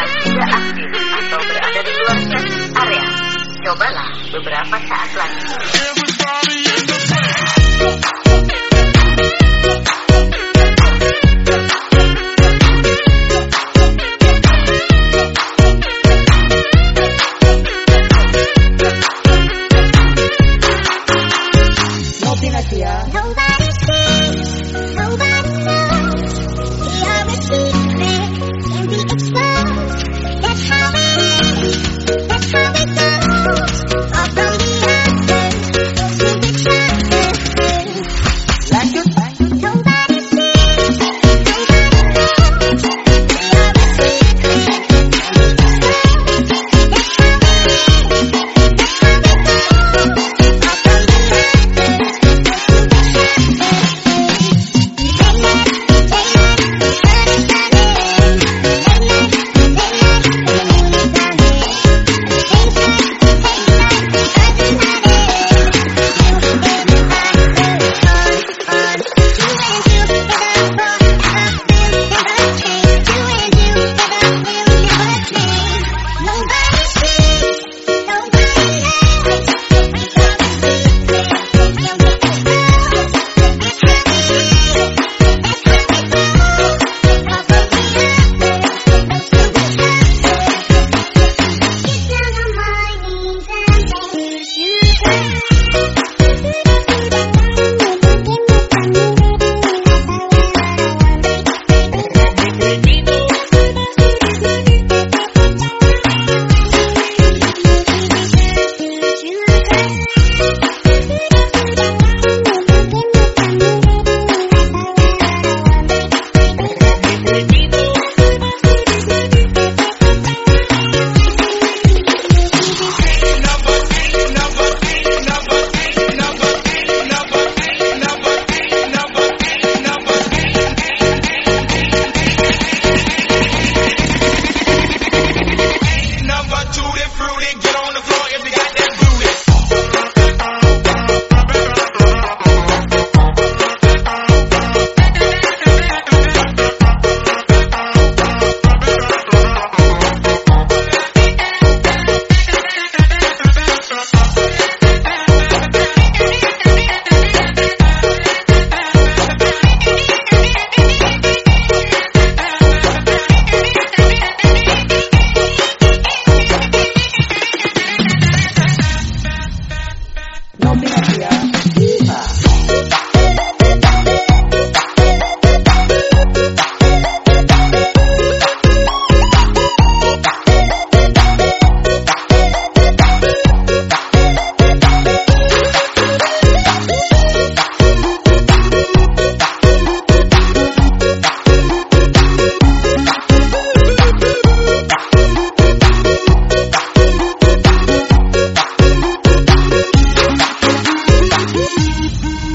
sedang tidak aktif atau berada di luar chat area, cobalah beberapa saat lagi. Yeah. ya.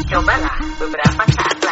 Cobalah beberapa saat.